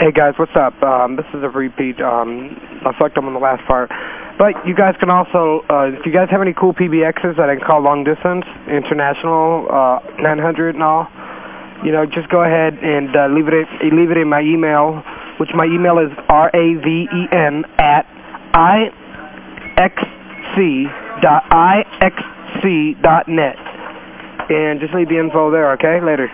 Hey guys, what's up? Um, this is a repeat. Um, I fucked up on the last part. But you guys can also, uh, if you guys have any cool PBXs that I can call long distance, international, uh, 900 and all, you know, just go ahead and uh, leave, it, leave it in my email, which my email is R-A-V-E-N at I-X-C dot I-X-C dot net. And just leave the info there, okay? Later.